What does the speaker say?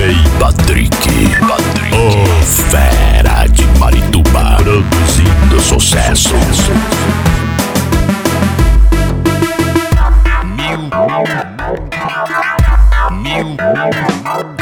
DJ Patrick. Patrick. O fera de Marituba. Produzindo sucesso. Mil. Mil.